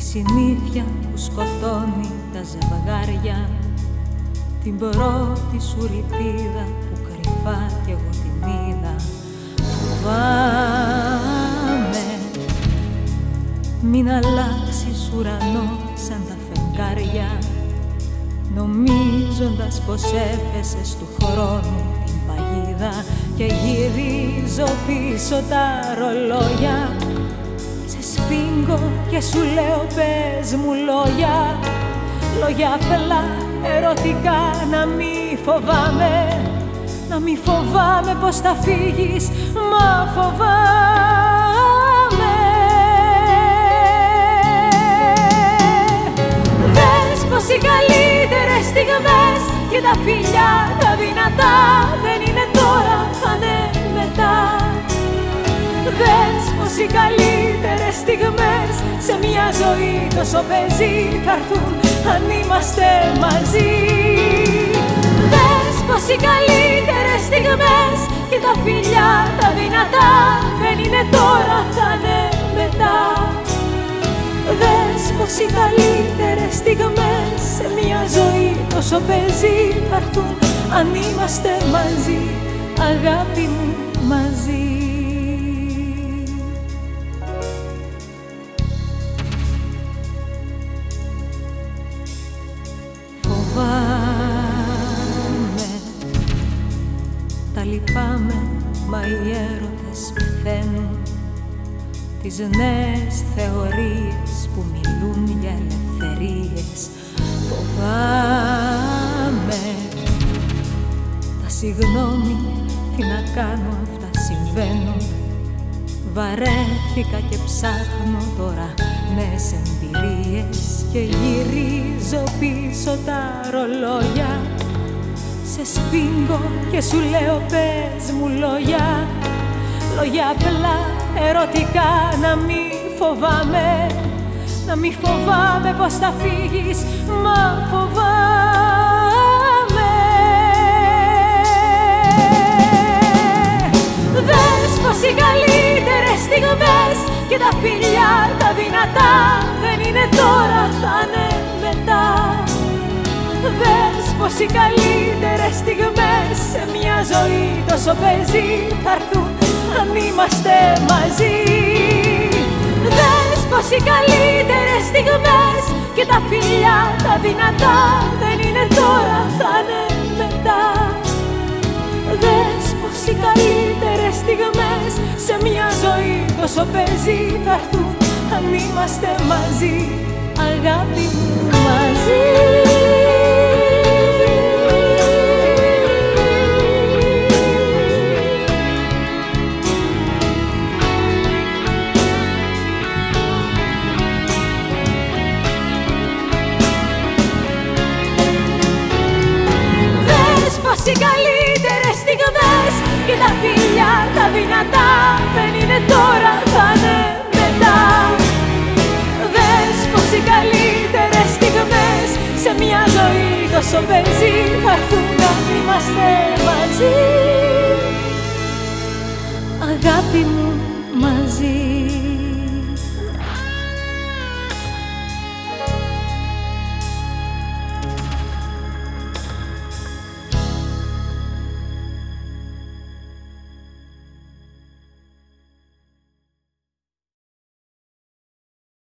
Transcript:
συνήθεια που σκοτώνει τα ζευγάρια. Την πρώτη σου ρητίδα που κρυφά κι εγώ την είδα. Φοβάμαι. Μην αλλάξεις ουρανό σαν τα φεγγάρια Νομίζοντας πως έπεσες του χρόνου την παγίδα. Και γυρίζω πίσω τα ρολόγια σφίγγω και σου λέω πες μου λόγια. Λόγια απλά ερωτικά να μη φοβάμαι. Να μη φοβάμαι πως θα φύγεις μα φοβάμαι. Δες πως οι καλύτερες στιγμές και τα φιλιά τα δυνατά δεν είναι τώρα θα είναι μετά. Δες πως οι καλύτερες στιγμές σε μια ζωή τόσο παίζει θα έρθουν αν είμαστε μαζί. Δες πως οι καλύτερες στιγμές και τα φιλιά τα δυνατά δεν είναι τώρα θα είναι μετά. Δες πως οι καλύτερες στιγμές σε μια ζωή τόσο παίζει θα έρθουν αν είμαστε μαζί αγάπη μου μαζί μα οι έρωτες πεθαίνουν. Τις νέες θεωρίες που μιλούν για ελευθερίες. Φοβάμαι Τα συγγνώμη, τι να κάνω αυτά συμβαίνουν. Βαρέθηκα και ψάχνω τώρα νέες εμπειρίες Και γυρίζω πίσω τα ρολόγια σε σφίγγω και σου λέω πες μου λόγια Λόγια απλά ερωτικά να μη φοβάμαι Να μη φοβάμαι πως θα φύγεις μα φοβάμαι Δες πως οι καλύτερες στιγμές και τα φιλιά τα δυνατά Δεν είναι τώρα θα είναι μετά. Δες πως οι καλύτερες στιγμές σε μια ζωή τόσο παίζει θα έρθουν αν είμαστε μαζί. Δες πως οι καλύτερες στιγμές και τα φιλιά τα δυνατά δεν είναι τώρα θα είναι μετά. Δες πως οι καλύτερες στιγμές σε μια ζωή τόσο παίζει θα έρθουν αν είμαστε μαζί. Αγάπη μου μαζί οι καλύτερες στιγμές και τα φίλια τα δυνατά δεν είναι τώρα